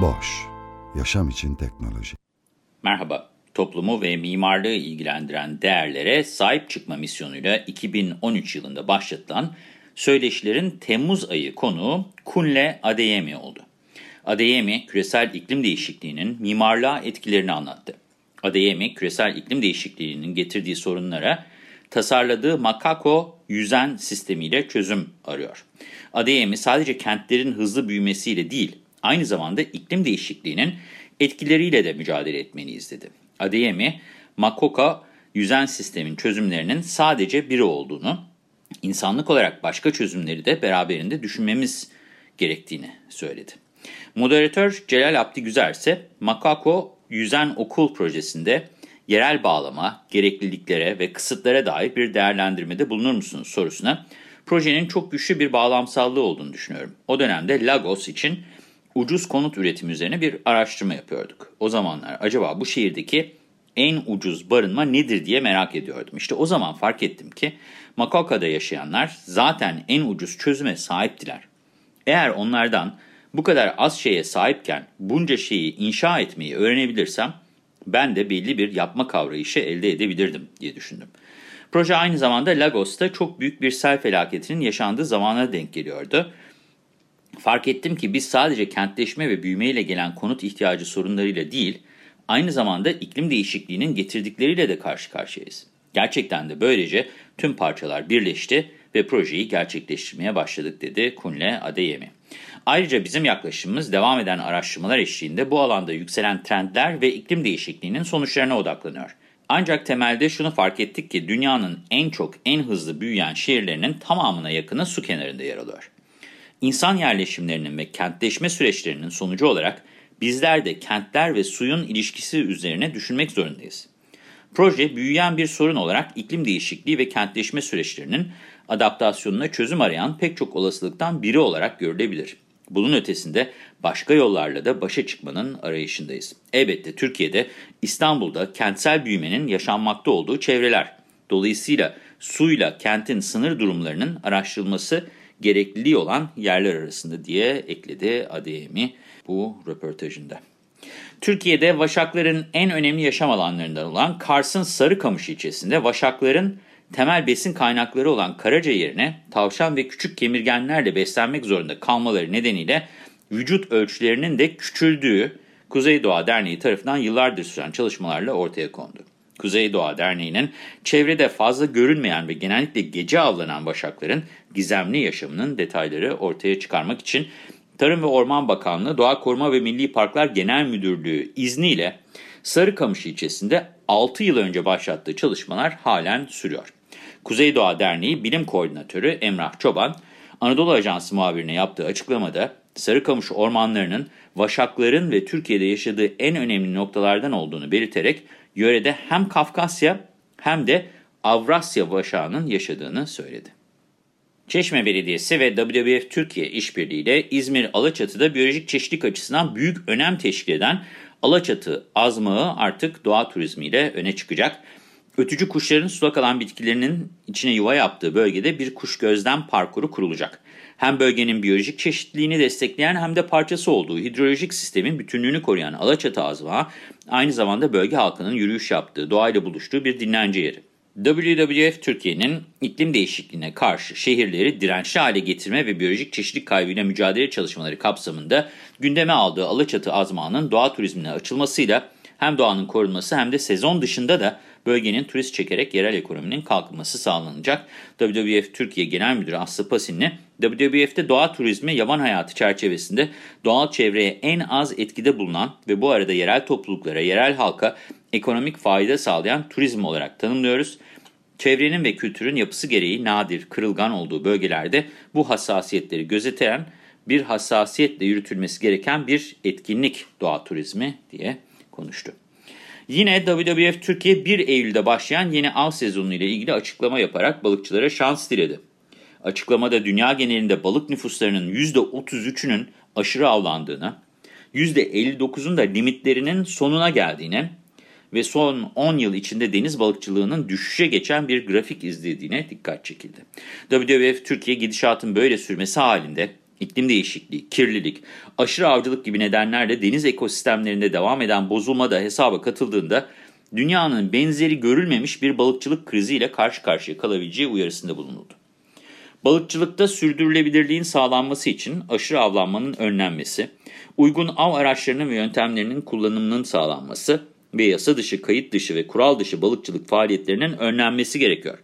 Boş, yaşam için teknoloji. Merhaba, toplumu ve mimarlığı ilgilendiren değerlere sahip çıkma misyonuyla 2013 yılında başlatılan söyleşilerin Temmuz ayı konuğu Kunle Adeyemi oldu. Adeyemi, küresel iklim değişikliğinin mimarlığa etkilerini anlattı. Adeyemi, küresel iklim değişikliğinin getirdiği sorunlara tasarladığı Makako yüzen sistemiyle çözüm arıyor. Adeyemi sadece kentlerin hızlı büyümesiyle değil, aynı zamanda iklim değişikliğinin etkileriyle de mücadele etmeliyiz dedi. Adeyemi, Makoko yüzen sistemin çözümlerinin sadece biri olduğunu, insanlık olarak başka çözümleri de beraberinde düşünmemiz gerektiğini söyledi. Moderatör Celal Abdi Güzer ise Makako Yüzen Okul projesinde yerel bağlama, gerekliliklere ve kısıtlara dair bir değerlendirmede bulunur musunuz sorusuna projenin çok güçlü bir bağlamsallığı olduğunu düşünüyorum. O dönemde Lagos için ucuz konut üretimi üzerine bir araştırma yapıyorduk. O zamanlar acaba bu şehirdeki en ucuz barınma nedir diye merak ediyordum. İşte o zaman fark ettim ki Makoka'da yaşayanlar zaten en ucuz çözüme sahiptiler. Eğer onlardan bu kadar az şeye sahipken bunca şeyi inşa etmeyi öğrenebilirsem ben de belli bir yapma kavrayışı elde edebilirdim diye düşündüm. Proje aynı zamanda Lagos'ta çok büyük bir sel felaketinin yaşandığı zamana denk geliyordu. Fark ettim ki biz sadece kentleşme ve büyümeyle gelen konut ihtiyacı sorunlarıyla değil, aynı zamanda iklim değişikliğinin getirdikleriyle de karşı karşıyayız. Gerçekten de böylece tüm parçalar birleşti ve projeyi gerçekleştirmeye başladık dedi Kunle Adeyemi. Ayrıca bizim yaklaşımımız devam eden araştırmalar eşliğinde bu alanda yükselen trendler ve iklim değişikliğinin sonuçlarına odaklanıyor. Ancak temelde şunu fark ettik ki dünyanın en çok en hızlı büyüyen şehirlerinin tamamına yakını su kenarında yer alıyor. İnsan yerleşimlerinin ve kentleşme süreçlerinin sonucu olarak bizler de kentler ve suyun ilişkisi üzerine düşünmek zorundayız. Proje büyüyen bir sorun olarak iklim değişikliği ve kentleşme süreçlerinin adaptasyonuna çözüm arayan pek çok olasılıktan biri olarak görülebilir. Bunun ötesinde başka yollarla da başa çıkmanın arayışındayız. Elbette Türkiye'de, İstanbul'da kentsel büyümenin yaşanmakta olduğu çevreler. Dolayısıyla suyla kentin sınır durumlarının araştırılması gerekliliği olan yerler arasında diye ekledi ADM'i bu röportajında. Türkiye'de vaşakların en önemli yaşam alanlarından olan Kars'ın Sarıkamış ilçesinde vaşakların temel besin kaynakları olan karaca yerine tavşan ve küçük kemirgenlerle beslenmek zorunda kalmaları nedeniyle vücut ölçülerinin de küçüldüğü Kuzey Doğa Derneği tarafından yıllardır süren çalışmalarla ortaya kondu. Kuzey Doğa Derneği'nin çevrede fazla görünmeyen ve genellikle gece avlanan başakların gizemli yaşamının detayları ortaya çıkarmak için Tarım ve Orman Bakanlığı Doğa Koruma ve Milli Parklar Genel Müdürlüğü izniyle Sarıkamış ilçesinde 6 yıl önce başlattığı çalışmalar halen sürüyor. Kuzey Doğa Derneği Bilim Koordinatörü Emrah Çoban, Anadolu Ajansı muhabirine yaptığı açıklamada Sarıkamış ormanlarının vaşakların ve Türkiye'de yaşadığı en önemli noktalardan olduğunu belirterek yörede hem Kafkasya hem de Avrasya vaşağının yaşadığını söyledi. Çeşme Belediyesi ve WWF Türkiye işbirliğiyle İzmir Alaçatı'da biyolojik çeşitlilik açısından büyük önem teşkil eden Alaçatı azmağı artık doğa turizmiyle öne çıkacak. Ötücü kuşların sulak alan bitkilerinin içine yuva yaptığı bölgede bir kuş gözlem parkuru kurulacak. Hem bölgenin biyolojik çeşitliliğini destekleyen hem de parçası olduğu hidrolojik sistemin bütünlüğünü koruyan Alaçatı azmağı aynı zamanda bölge halkının yürüyüş yaptığı, doğayla buluştuğu bir dinlence yeri. WWF Türkiye'nin iklim değişikliğine karşı şehirleri dirençli hale getirme ve biyolojik çeşitlilik kaybıyla mücadele çalışmaları kapsamında gündeme aldığı Alaçatı azmağının doğa turizmine açılmasıyla hem doğanın korunması hem de sezon dışında da bölgenin turist çekerek yerel ekonominin kalkınması sağlanacak. WWF Türkiye Genel Müdürü Aslı Pasinli, WWF'de doğa turizmi yaban hayatı çerçevesinde doğal çevreye en az etkide bulunan ve bu arada yerel topluluklara, yerel halka ekonomik fayda sağlayan turizm olarak tanımlıyoruz. Çevrenin ve kültürün yapısı gereği nadir, kırılgan olduğu bölgelerde bu hassasiyetleri gözeten bir hassasiyetle yürütülmesi gereken bir etkinlik doğa turizmi diye konuştu. Yine WWF Türkiye 1 Eylül'de başlayan yeni av sezonu ile ilgili açıklama yaparak balıkçılara şans diledi. Açıklamada dünya genelinde balık nüfuslarının %33'ünün aşırı avlandığını, %59'un da limitlerinin sonuna geldiğine ve son 10 yıl içinde deniz balıkçılığının düşüşe geçen bir grafik izlediğine dikkat çekildi. WWF Türkiye gidişatın böyle sürmesi halinde iklim değişikliği, kirlilik, aşırı avcılık gibi nedenlerle deniz ekosistemlerinde devam eden bozulma da hesaba katıldığında dünyanın benzeri görülmemiş bir balıkçılık kriziyle karşı karşıya kalabileceği uyarısında bulunuldu. Balıkçılıkta sürdürülebilirliğin sağlanması için aşırı avlanmanın önlenmesi, uygun av araçlarının ve yöntemlerinin kullanımının sağlanması ve yasa dışı, kayıt dışı ve kural dışı balıkçılık faaliyetlerinin önlenmesi gerekiyor.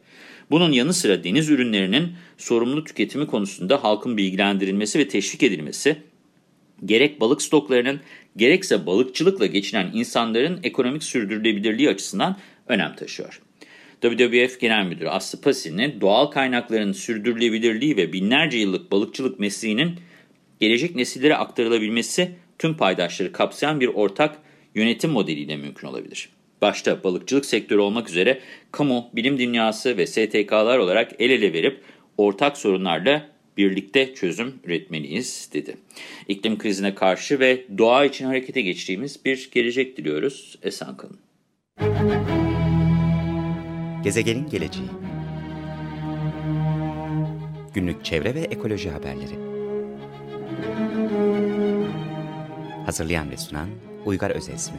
Bunun yanı sıra deniz ürünlerinin sorumlu tüketimi konusunda halkın bilgilendirilmesi ve teşvik edilmesi, gerek balık stoklarının gerekse balıkçılıkla geçinen insanların ekonomik sürdürülebilirliği açısından önem taşıyor. WWF Genel Müdürü Aslı Pasi'nin doğal kaynakların sürdürülebilirliği ve binlerce yıllık balıkçılık mesleğinin gelecek nesillere aktarılabilmesi tüm paydaşları kapsayan bir ortak yönetim modeliyle mümkün olabilir. Başta balıkçılık sektörü olmak üzere kamu, bilim dünyası ve STK'lar olarak el ele verip ortak sorunlarla birlikte çözüm üretmeliyiz dedi. İklim krizine karşı ve doğa için harekete geçtiğimiz bir gelecek diliyoruz. Esen kalın. Gezegenin geleceği Günlük çevre ve ekoloji haberleri Hazırlayan ve sunan Uygar Özesmi